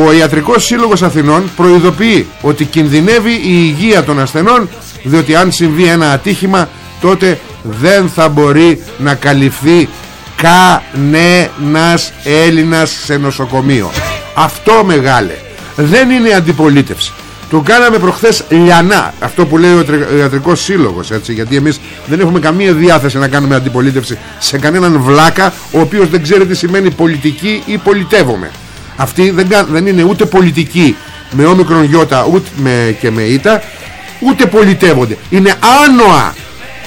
Ο Ιατρικός Σύλλογος Αθηνών προειδοποιεί ότι κινδυνεύει η υγεία των ασθενών διότι αν συμβεί ένα ατύχημα τότε δεν θα μπορεί να καλυφθεί κανένας Έλληνας σε νοσοκομείο. Αυτό μεγάλε. Δεν είναι αντιπολίτευση. Το κάναμε προχθές λιανά. Αυτό που λέει ο Ιατρικός Σύλλογος έτσι, Γιατί εμείς δεν έχουμε καμία διάθεση να κάνουμε αντιπολίτευση Σε κανέναν βλάκα Ο οποίος δεν ξέρει τι σημαίνει πολιτική ή πολιτεύομαι. Αυτοί δεν, δεν είναι ούτε πολιτικοί Με όμικρον γιώτα ούτε με, και με ήττα Ούτε πολιτεύονται. Είναι άνοα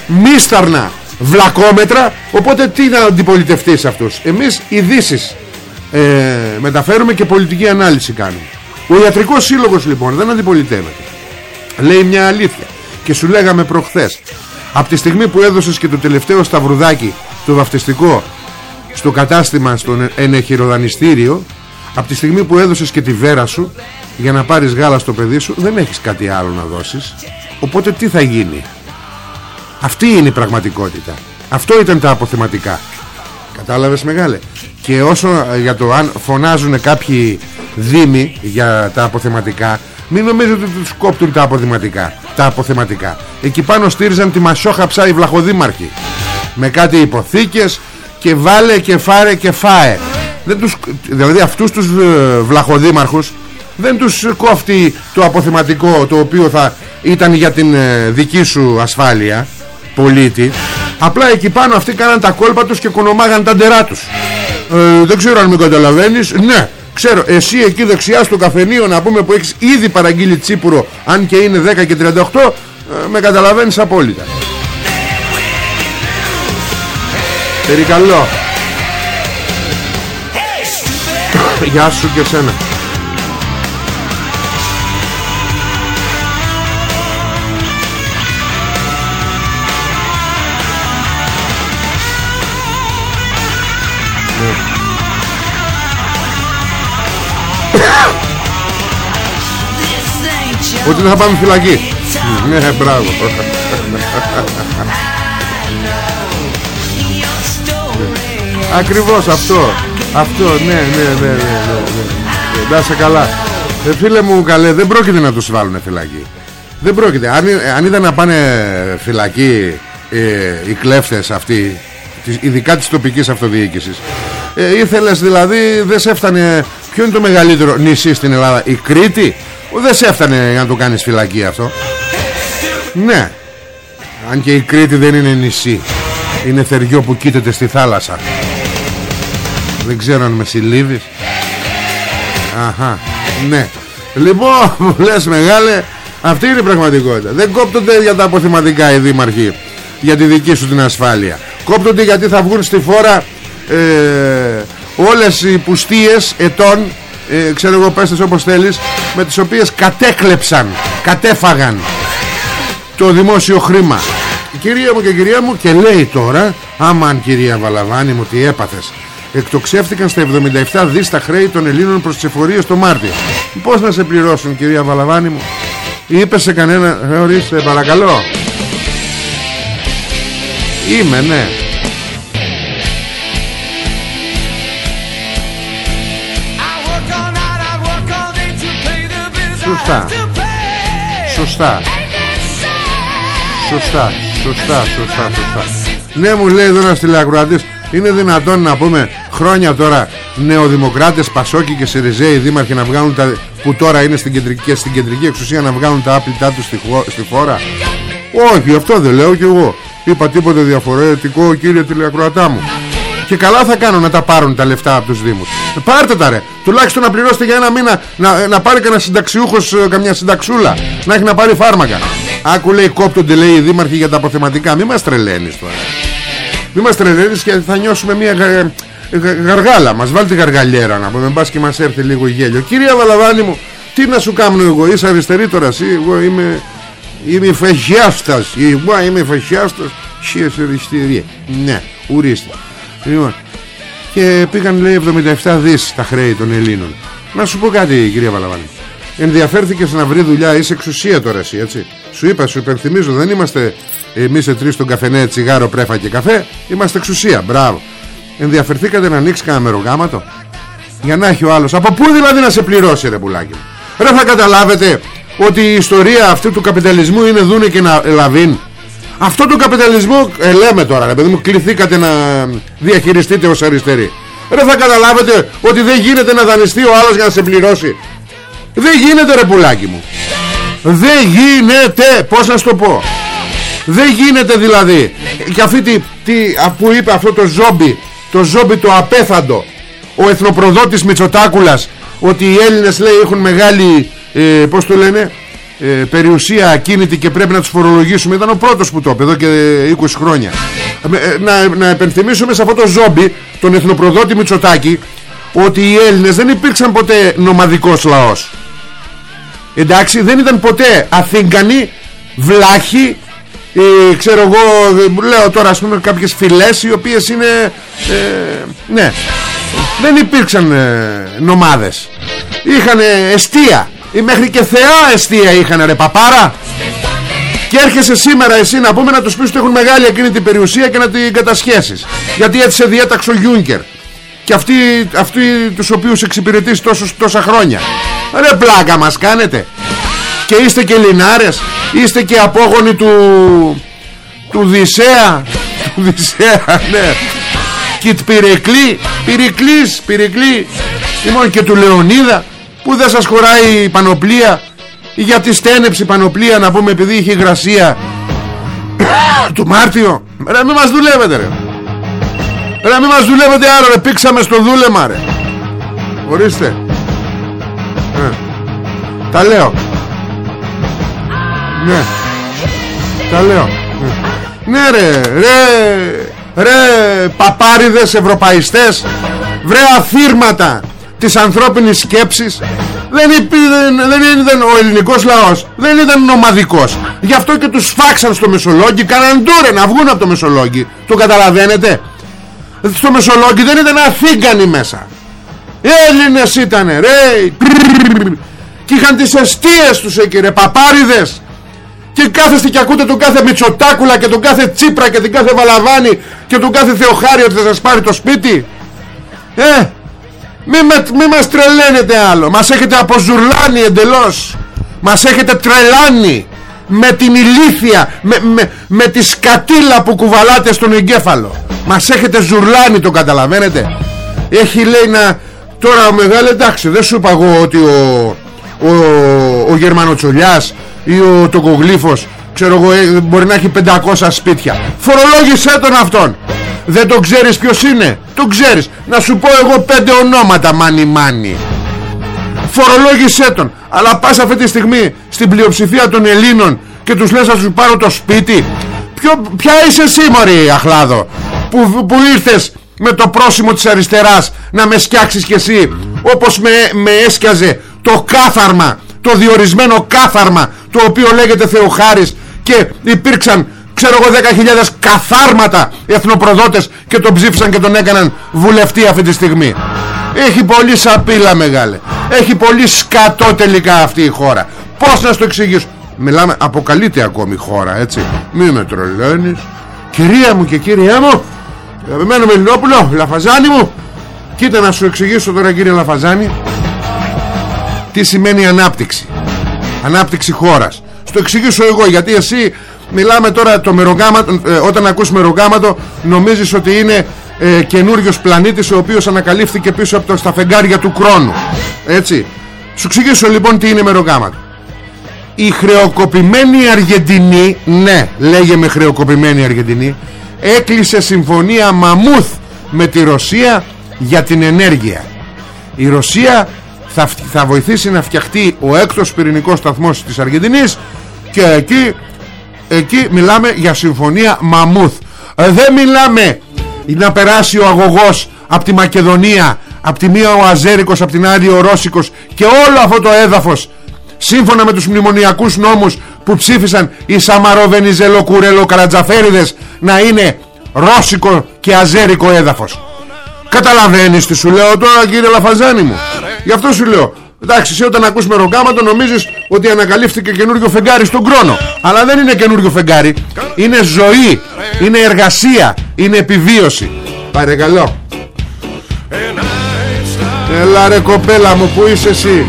Μίσταρνα Βλακόμετρα Οπότε τι να αντιπολιτευτείς αυτούς. Εμείς ειδήσεις ε, μεταφέρουμε και πολιτική ανάλυση κάνουμε. Ο ιατρικός σύλλογος λοιπόν δεν αντιπολιτεύεται. Λέει μια αλήθεια Και σου λέγαμε προχθές. Από τη στιγμή που έδωσες και το τελευταίο σταυρουδάκι Το βαφτιστικό Στο κατάστημα στον ενεχειροδανιστήριο Από τη στιγμή που έδωσες και τη βέρα σου Για να πάρεις γάλα στο παιδί σου Δεν έχεις κάτι άλλο να δώσεις. Οπότε τι θα γίνει; Αυτή είναι η πραγματικότητα. Αυτό ήταν τα αποθεματικά. Κατάλαβες μεγάλε; Και όσο ε, για το αν φωνάζουν κάποιοι δήμοι για τα αποθεματικά μην νομίζετε ότι τους κόπτουν τα αποθεματικά. Τα αποθεματικά. Εκεί πάνω στήριζαν τη μασόχαψα οι βλαχοδήμαρχοι με κάτι υποθήκες και βάλε και φάρε και φάε. Δεν τους, δηλαδή αυτούς τους ε, βλαχοδήμαρχους δεν τους κόφτει το αποθεματικό το οποίο θα ήταν για την ε, δική σου ασφάλεια πολίτη απλά εκεί πάνω αυτοί κάναν τα κόλπα τους και κονομάγαν τα ντερά τους ε, δεν ξέρω αν με καταλαβαίνεις ναι Ξέρω, εσύ εκεί δεξιά στο καφενείο να πούμε που έχεις ήδη παραγγείλει τσίπουρο αν και είναι 10 και 38 ε, με καταλαβαίνεις απόλυτα. Περικαλώ. Γεια σου και σένα. Ότι δεν θα πάμε φυλακή. Ναι μπράβο. Ακριβώς αυτό. Αυτό ναι ναι ναι ναι ναι Να σε καλά. Ε, Φίλε μου καλέ δεν πρόκειται να τους βάλουν φυλακή. Δεν πρόκειται. Αν, αν είδαν να πάνε φυλακή ε, Οι κλέφτες αυτοί Ειδικά της τοπικής αυτοδιοίκησης ε, Ήθελες δηλαδή Δεν σε έφτανε Ποιο είναι το μεγαλύτερο νησί στην Ελλάδα Η Κρήτη; Δεν σε έφτανε να το κάνεις φυλακή αυτό. Ναι. Αν και η Κρήτη δεν είναι νησί Είναι θεριό που κοίταται στη θάλασσα. Δεν ξέρω αν με συλλήβεις Αχα Ναι. Λοιπόν μου λες μεγάλε Αυτή είναι η πραγματικότητα. Δεν κόπτονται για τα αποθυματικά οι δήμαρχοι Για τη δική σου την ασφάλεια. Κόπτονται γιατί θα βγουν στη φόρα ε, Όλες οι πουστίες ετών. Ε, ξέρω εγώ πέστες όπως θέλεις με τις οποίες κατέκλεψαν κατέφαγαν το δημόσιο χρήμα. Κυρία μου και κυρία μου και λέει τώρα άμα κυρία Βαλαβάνη μου τι έπαθες εκτοξεύτηκαν στα 77 δις τα χρέη των Ελλήνων προς τις εφορίες το Μάρτιο. Πως να σε πληρώσουν κυρία Βαλαβάνη μου; Είπε σε κανένα ε, ορίστε παρακαλώ. Είμαι ναι Σωστά. Σωστά. Σωστά Σωστά Σωστά Σωστά. Ναι μου λέει εδώ ένας τηλεακροατής Είναι δυνατόν να πούμε χρόνια τώρα Νεοδημοκράτες, Πασόκοι και Σιριζέοι Δήμαρχοι να βγάλουν τα Που τώρα είναι στην κεντρική, στην κεντρική εξουσία Να βγάλουν τα άπλητά τους στη, στη φόρα Όχι αυτό δεν λέω κι εγώ. Είπα τίποτε διαφορετικό κύριε τηλεακροατά μου και καλά θα κάνουν να τα πάρουν τα λεφτά από τους Δήμους. Ε, Πάρτε τα ρε. Τουλάχιστον να πληρώσετε για ένα μήνα Να, να πάρει κανένα συνταξιούχος ε, Καμιά συνταξούλα. Να έχει να πάρει φάρμακα. Άκου λέει κόπτονται λέει οι δήμαρχοι για τα αποθεματικά. Μη μας τρελαίνεις τώρα. Μη μας τρελαίνεις και θα νιώσουμε μια γα, γαργάλα Μας. Βάλει τη γαργαλιέρα να πούμε Μπας και μας έρθει λίγο γέλιο. Κυρία Βαλαβάνη μου Τι να σου κάνω εγώ Είσαι αριστερή τώρα εσύ Εγώ είμαι Είμαι φασιάστας Εγώ είμαι φασιάστας Σχέση αριστερή. Ναι ορίστε Λοιπόν και πήγαν λέει 77 δις τα χρέη των Ελλήνων. Να σου πω κάτι κυρία Παλαβάνη Ενδιαφέρθηκες να βρει δουλειά Είσαι εξουσία τώρα εσύ έτσι. Σου είπα σου υπενθυμίζω δεν είμαστε Εμείς σε τρεις στον καφενέ τσιγάρο πρέφα και καφέ. Είμαστε εξουσία μπράβο. Ενδιαφερθήκατε να ανοίξει κανένα μερογάματο; Για να έχει ο άλλος. Από πού δηλαδή να σε πληρώσει ρε πουλάκι Ρε θα καταλάβετε ότι η ιστορία αυτού του καπιταλισμού είναι δούνε και να λαβίν αυτό το καπιταλισμό ε, λέμε τώρα ρε παιδί μου κληθήκατε να διαχειριστείτε ως αριστεροί. Ρε θα καταλάβετε ότι δεν γίνεται να δανειστεί ο άλλος για να σε πληρώσει. Δεν γίνεται ρε πουλάκι μου. Δεν γίνεται πως να σου το πω. Δεν γίνεται δηλαδή. Και αυτή τη, τι, που είπε αυτό το ζόμπι το ζόμπι το απέθαντο ο εθνοπροδότης Μητσοτάκουλας ότι οι Έλληνες λέει έχουν μεγάλη ε, πως το λένε ε, περιουσία ακίνητη και πρέπει να τους φορολογήσουμε. Ήταν ο πρώτος που το είπε εδώ και 20 χρόνια. Ε, να, να επενθυμίσουμε σε αυτό το ζόμπι τον εθνοπροδότη Μητσοτάκη ότι οι Έλληνες δεν υπήρξαν ποτέ νομαδικός λαός. Εντάξει δεν ήταν ποτέ αθήγκανοι βλάχοι ε, ξέρω εγώ λέω τώρα ας πούμε κάποιες φυλές οι οποίες είναι ε, ναι. Δεν υπήρξαν ε, νομάδες. Είχαν εστία ή μέχρι και θεά εστία είχαν ρε παπάρα. Και έρχεσαι σήμερα εσύ να πούμε να τους πεις ότι έχουν μεγάλη εκείνη την περιουσία και να την κατασχέσεις. Γιατί έτσι σε διέταξε ο Γιούνκερ. Και αυτοί, αυτοί τους οποίους εξυπηρετείς τόσους, τόσα χρόνια. Ρε πλάκα μας κάνετε. Και είστε και λινάρες. Είστε και απόγονοι του του Δησέα. Του Δησέα ναι. Και Πυρεκλή Πυρεκλής Πυρεκλή. Λοιπόν και του Λεωνίδα που δεν σας χωράει η πανοπλία; Για τη στένεψη πανοπλία να πούμε επειδή είχε υγρασία; Του Μάρτιο. Ρε μη μας δουλεύετε ρε. Ρε μη μας δουλεύετε άρα ρε. Πήξαμε στο δούλεμα ρε. Ορίστε. Ε. τα λέω. Ναι. Τα λέω. Ε. ναι ρε. Ρε ρε παπάριδες ευρωπαϊστές. Βρε αφήρματα της ανθρώπινης σκέψης δεν, δεν, δεν ήταν ο ελληνικός λαός δεν ήταν νομαδικός. Γι' αυτό και τους φάξαν στο Μεσολόγγι κάναν τούρε να βγουν από το Μεσολόγγι. Το καταλαβαίνετε; Στο Μεσολόγγι δεν ήταν αθήγκανοι μέσα. Έλληνες ήτανε ρε και είχαν τις αιστείες τους εκεί ρε παπάριδες. Και κάθεστε και ακούτε τον κάθε Μητσοτάκουλα και τον κάθε Τσίπρα και την κάθε Βαλαβάνη και τον κάθε Θεοχάρη ότι θα σας πάρει το σπίτι. Ε μη, με, μη μας τρελαίνετε άλλο. Μας έχετε αποζουρλάνει εντελώς. Μας έχετε τρελάνει Με την ηλίθεια με, με, με τη σκατήλα που κουβαλάτε στον εγκέφαλο. Μας έχετε ζουρλάνει το καταλαβαίνετε. Έχει λέει να Τώρα ο μεγάλο εντάξει δεν σου είπα εγώ ότι ο, ο, ο Γερμανοτσολιάς Ή ο Τοκογλήφος Ξέρω εγώ ε, μπορεί να έχει 500 σπίτια. Φορολόγησέ τον αυτόν δεν το ξέρεις ποιος είναι. Το ξέρεις. Να σου πω εγώ πέντε ονόματα μάνι μάνι. Φορολόγησέ τον. Αλλά πας αυτή τη στιγμή Στην πλειοψηφία των Ελλήνων Και τους λες να σου πάρω το σπίτι Ποιο, Ποια είσαι εσύ μωρή Αχλάδο που, που ήρθες με το πρόσημο της αριστεράς Να με σκιάξεις κι εσύ Όπως με, με έσκιαζε το κάθαρμα Το διορισμένο κάθαρμα Το οποίο λέγεται Θεοχάρης Και υπήρξαν ξέρω εγώ 10.000 καθάρματα εθνοπροδότες και τον ψήφισαν και τον έκαναν βουλευτή αυτή τη στιγμή. Έχει πολύ σαπίλα μεγάλε. Έχει πολύ σκατό τελικά αυτή η χώρα. Πως να στο εξηγήσω; Μιλάμε αποκαλείται ακόμη χώρα έτσι. Μη με τρολώνεις κυρία μου και κύριά μου αγαπημένο Μελινόπουλο Λαφαζάνη μου κοίτα να σου εξηγήσω τώρα κύριε Λαφαζάνη τι σημαίνει ανάπτυξη. Ανάπτυξη χώρας. Στο εξηγήσω εγώ γιατί εσύ μιλάμε τώρα το μερογάματο, ε, όταν ακούς μερογάματο νομίζεις ότι είναι ε, καινούριος πλανήτης ο οποίος ανακαλύφθηκε πίσω από το, στα φεγγάρια του χρόνου. Έτσι. Σου εξηγήσω λοιπόν τι είναι μερογάματο. Η χρεοκοπημένη Αργεντινή ναι λέγε χρεοκοπημένη Αργεντινή έκλεισε συμφωνία μαμούθ με τη Ρωσία για την ενέργεια. Η Ρωσία θα, θα βοηθήσει να φτιαχτεί ο έκτος πυρηνικός σταθμός της Αργεντινής και εκεί εκεί μιλάμε για συμφωνία Μαμούθ. Ε, δεν μιλάμε να περάσει ο αγωγός από τη Μακεδονία από τη μία ο Αζέρικος από την άλλη ο Ρώσικος και όλο αυτό το έδαφος σύμφωνα με τους μνημονιακούς νόμους που ψήφισαν οι Σαμαροβενιζελο Κουρέλο Καρατζαφέριδες να είναι ρώσικο και αζέρικο έδαφος. Καταλαβαίνεις τι σου λέω τώρα κύριε Λαφαζάνη μου; Γι' αυτό σου λέω Εντάξει, εσύ όταν ακούς μεροκάματο νομίζεις ότι ανακαλύφθηκε καινούριο φεγγάρι στον κρόνο. Αλλά δεν είναι καινούριο φεγγάρι. Είναι ζωή, είναι εργασία, είναι επιβίωση. Παρακαλώ. Έλα ρε κοπέλα μου, που είσαι εσύ;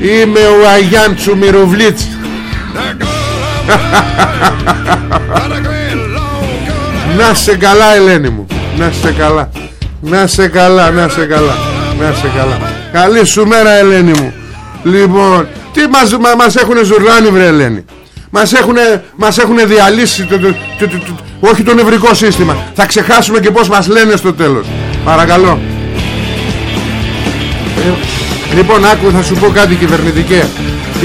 Είμαι ο Αγιάν Τσουμιρουβλίτς. Να σε καλά Ελένη μου Να σε καλά Να σε καλά, να σε καλά Να σε καλά Καλή σου μέρα Ελένη μου. Λοιπόν Τι μας, μα, μας έχουνε ζουρλάνει βρε Ελένη. Μας έχουνε, μας έχουνε διαλύσει το, το, το, Όχι το νευρικό σύστημα. Θα ξεχάσουμε και πως μας λένε στο τέλος. Παρακαλώ. Ε, Λοιπόν άκου θα σου πω κάτι κυβερνητικέ.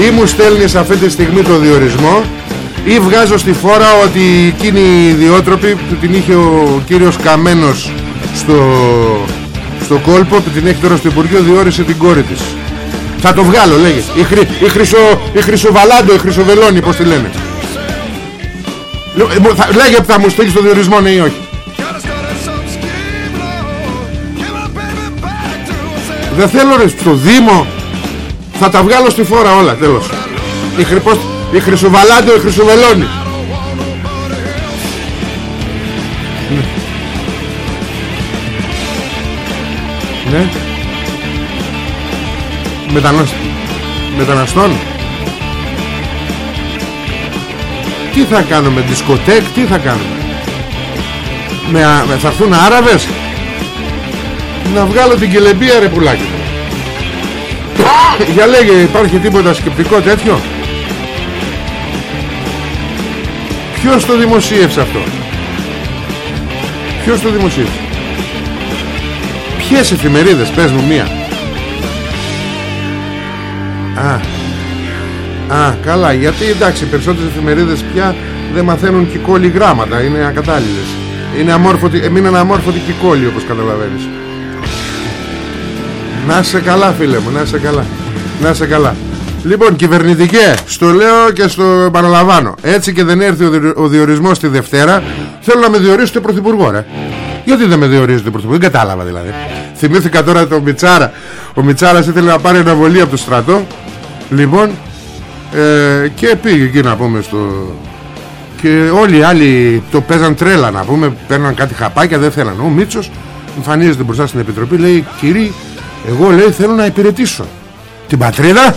Ή μου στέλνεις αυτή τη στιγμή το διορισμό ή βγάζω στη φόρα ότι εκείνη η ιδιότροπη που την είχε ο κύριος Καμένος στο, στο κόλπο που την έχει τώρα στο Υπουργείο διόρισε την κόρη της. Θα το βγάλω λέγε. Η, χρυ, η, χρυσο, η χρυσοβαλάντο, η χρυσοβελόνη πως τη λένε. Ε, λέγε που θα μου στείλεις το διορισμό ναι ή όχι. Δεν θέλω ρε στο Δήμο. Θα τα βγάλω στη φόρα όλα τέλος. Η, η Χρυσοβαλάντο, η Χρυσοβελώνη. Ναι. Μετανασ... Μεταναστών. Τι θα κάνουμε, δισκοτέκ, τι θα κάνουμε; Με, με θα έρθουν Άραβες; Να βγάλω την κελεμπία ρε πουλάκι. Για λέγε υπάρχει τίποτα σκεπτικό τέτοιο; Ποιος το δημοσίευσε αυτό; Ποιος το δημοσίευσε; Ποιες εφημερίδες Πες μου μία. Α. Α καλά γιατί εντάξει περισσότερες εφημερίδες πια Δεν μαθαίνουν κυκόλοι γράμματα Είναι ακατάλληλες. Είναι αμόρφωτοι, έμειναν αμόρφωτοι κυκόλοι όπως καταλαβαίνεις. Να σε καλά φίλε μου Να σε καλά. Να σε καλά. Λοιπόν κυβερνητικέ Στο λέω και στο παραλαμβάνω Έτσι και δεν έρθει ο διορισμός τη Δευτέρα Θέλω να με διορίσετε πρωθυπουργό ρε. Γιατί δεν με διορίζετε πρωθυπουργό Δεν κατάλαβα δηλαδή Θυμήθηκα τώρα το Μιτσάρα. Ο Μιτσάρας ήθελε να πάρει αναβολή από το στρατό. Λοιπόν ε, Και πήγε εκεί να πούμε στο Και όλοι οι άλλοι Το παίζαν τρέλα να πούμε Παίρναν κάτι χαπάκια δεν θέλαν Ο Μίτσος εμφανίζεται μπροστά στην Επιτροπή Λέει κύριε εγώ λέει θέλω να υπηρετήσω Την πατρίδα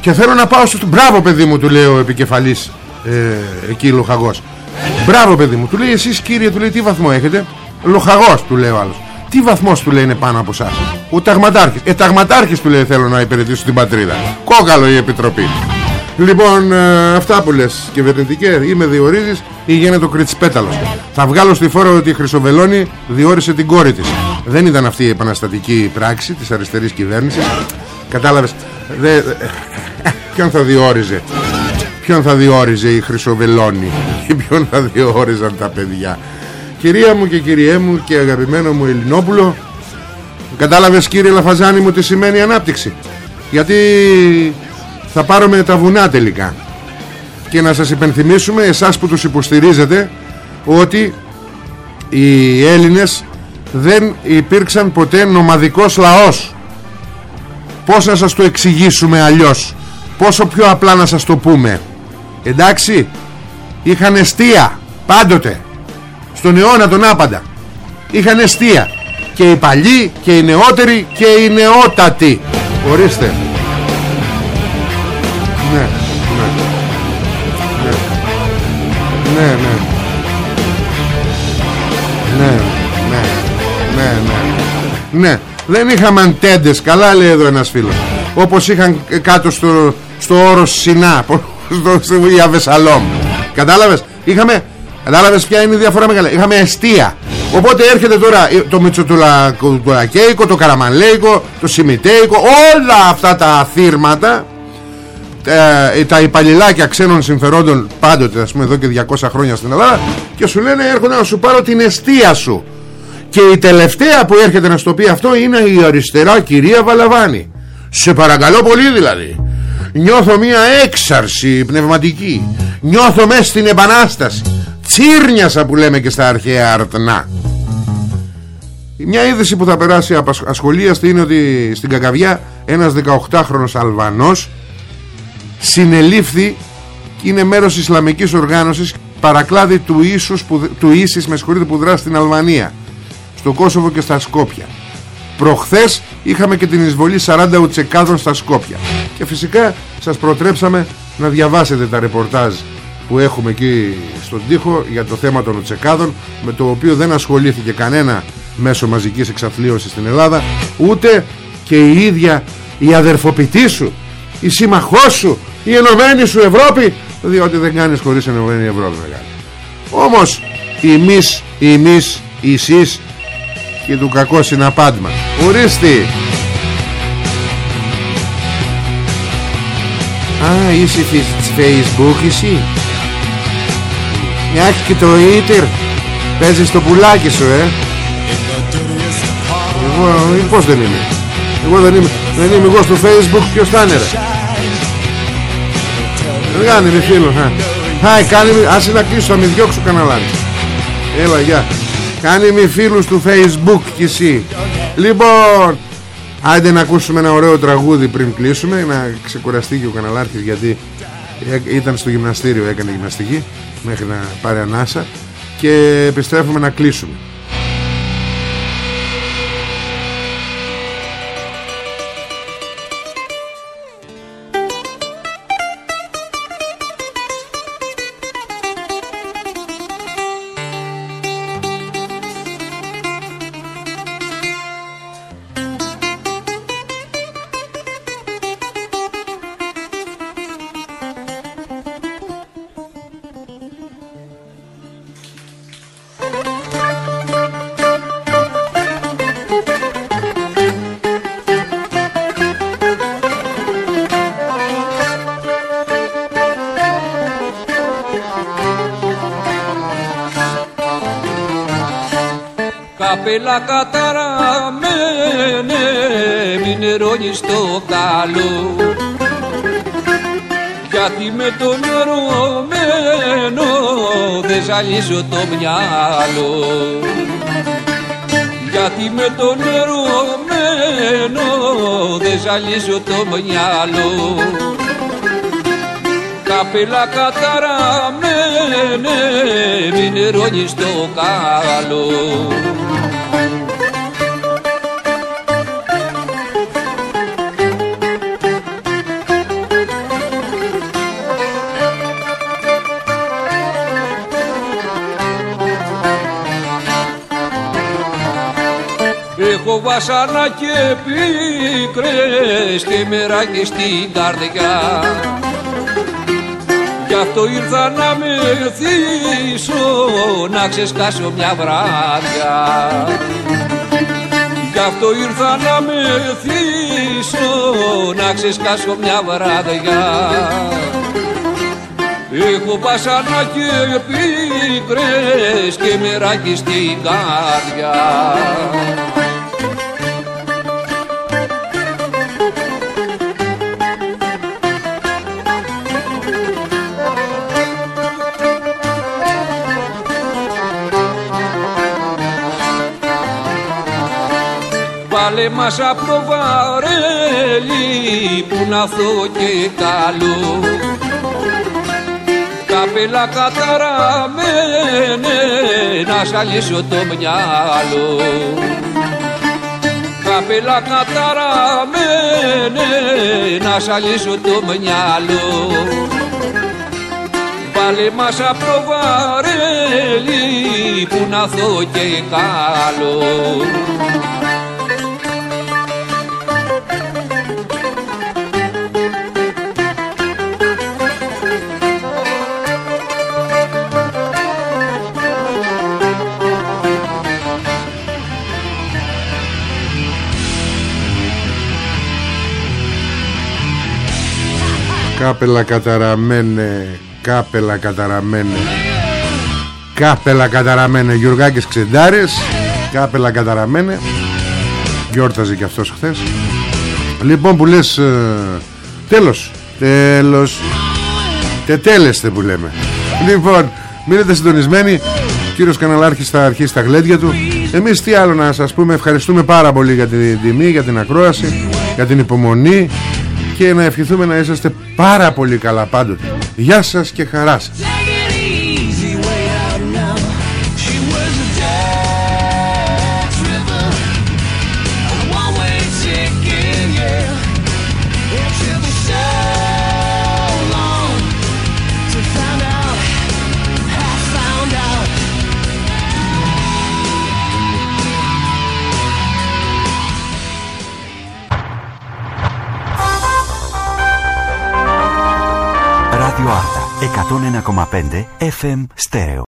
και θέλω να πάω στο... Μπράβο παιδί μου του λέει ο επικεφαλής ε, Εκεί λοχαγός. Μπράβο παιδί μου Του λέει εσείς κύριε του λέει τι βαθμό έχετε; Λοχαγός του λέει ο άλλος Τι βαθμός του λέει είναι πάνω από εσάς; Ο ταγματάρχης. Ε ταγματάρχης του λέει θέλω να υπηρετήσω την πατρίδα. Κόκαλο η επιτροπή. Λοιπόν ε, αυτά που λες κυβερνητικέ Ή με διορίζεις ή γίνεται ο κριτσπέταλος Θα βγάλω στη φόρα ότι η Χρυσοβελώνη διόρισε την κόρη της. Δεν ήταν αυτή η επαναστατική πράξη της αριστερής κυβέρνησης. Κατάλαβες. Δε, Ποιον θα διόριζε; Ποιον θα διόριζε η Χρυσοβελώνη Και ποιον θα διόριζαν τα παιδιά; Κυρία μου και κυριέ μου Και αγαπημένο μου Ελληνόπουλο Κατάλαβες κύριε Λαφαζάνη μου Τι σημαίνει ανάπτυξη. Γιατί θα πάρουμε τα βουνά τελικά. Και να σας υπενθυμίσουμε Εσάς που τους υποστηρίζετε Ότι οι Έλληνες δεν υπήρξαν ποτέ νομαδικός λαός. Πώς να σας το εξηγήσουμε αλλιώς; Πόσο πιο απλά να σας το πούμε; Εντάξει Είχαν αιστεία Πάντοτε Στον αιώνα τον άπαντα. Είχαν αιστεία. Και οι παλιοί και οι νεότεροι Και οι νεότατοι. Ορίστε. Ναι Ναι. Ναι Ναι. Ναι Ναι. Ναι Ναι Ναι. Ναι δεν είχαμε αντέντες Καλά λέει εδώ ένας φίλος. Όπως είχαν κάτω στο, στο όρος Σινά. Στο, στο Ιαβεσαλόμ Κατάλαβες; Είχαμε Κατάλαβες ποια είναι η διαφορά μεγάλη Είχαμε αιστεία Οπότε έρχεται τώρα το Μητσοτουλακέικο, το Καραμανλέικο, το Σιμιτέικο, όλα αυτά τα αθήρματα, ε, τα υπαλληλάκια ξένων συμφερόντων πάντοτε, ας πούμε εδώ και 200 χρόνια στην Ελλάδα και σου λένε έρχονται να σου πάρω την αιστεία σου. Και η τελευταία που έρχεται να στο πει αυτό είναι η αριστερά κυρία Βαλαβάνη. Σε παρακαλώ πολύ δηλαδή. Νιώθω μια έξαρση πνευματική Νιώθω μέσα στην επανάσταση Τσίρνιασα που λέμε και στα αρχαία αρτνά Μια είδηση που θα περάσει ασχολίαστη είναι ότι στην Κακαβιά Ένας 18χρονος Αλβανός Συνελήφθη και είναι μέρος της Ισλαμικής οργάνωσης Παρακλάδι του, ίσους που, του Ίσης με που δράσει στην Αλβανία Στο Κόσοβο και στα Σκόπια. Προχθές είχαμε και την εισβολή 40 ουτσεκάδων στα Σκόπια. Και φυσικά σας προτρέψαμε να διαβάσετε τα ρεπορτάζ που έχουμε εκεί στον τοίχο για το θέμα των ουτσεκάδων με το οποίο δεν ασχολήθηκε κανένα μέσω μαζικής εξαθλίωσης στην Ελλάδα ούτε και η ίδια η αδερφοποιητή σου η σύμμαχός σου η ενωμένη σου Ευρώπη διότι δεν κάνεις χωρίς ενωμένη Ευρώπη μεγάλη. Όμως εμείς, εμείς, εσείς και του κακό συναπάντημα. Ορίστε. Α, είσαι της facebook εσύ Μια και το ίτερ Παίζεις το πουλάκι σου, ε. Εγώ, ε, πώς δεν είμαι. Εγώ δεν είμαι, δεν είμαι εγώ στο facebook Ποιος θα είναι, ρε. Δεν κάνει, με φίλο, Χάι, κάνει, άσε να κλείσω, θα με διώξω καναλάκι Έλα, γεια. Κάνει μη φίλους του facebook κι εσύ. Λοιπόν Άντε να ακούσουμε ένα ωραίο τραγούδι πριν κλείσουμε Να ξεκουραστεί και ο καναλάρχης Γιατί ήταν στο γυμναστήριο Έκανε γυμναστική Μέχρι να πάρει ανάσα Και επιστρέφουμε να κλείσουμε δεν ζαλίζω το μυαλό. Γιατί με το νερωμένο δεν ζαλίζω το μυαλό. Καπέλα καταραμένε μην νερώνεις το καλό Έχω βασάνα και πίκρες στη μέρα και στην καρδιά. Γι' αυτό ήρθα να με θύσω να ξεσκάσω μια βράδια Γι' αυτό ήρθα να με θύσω να ξεσκάσω μια βράδια Έχω πασανά και πίκρες και μεράκι στην καρδιά Βάλε μας απ' το βαρέλι που να θω και καλό Καπέλα καταραμένε να σαλίσω το μυαλό. Καπέλα καταραμένε να σαλίσω το μυαλό. Βάλε μας απ' το βαρέλι που να θω και καλό Κάπελα καταραμένε Κάπελα καταραμένε. Κάπελα καταραμένε Γιουργάκης Ξεντάρης Κάπελα καταραμένε. Γιόρταζε και αυτός χθες. Λοιπόν που λες ε, Τέλος Τέλος. Τετέλεστε που λέμε. Λοιπόν μείνετε συντονισμένοι. Κύριος Καναλάρχης θα αρχίσει τα γλέντια του. Εμείς τι άλλο να σας πούμε. Ευχαριστούμε πάρα πολύ για την τιμή Για την ακρόαση Για την υπομονή Και να ευχηθούμε να είσαστε πάρα πολύ καλά πάντοτε. Γεια σας και χαρά σας Ράδιο Άρτα 101,5 FM Στέρεο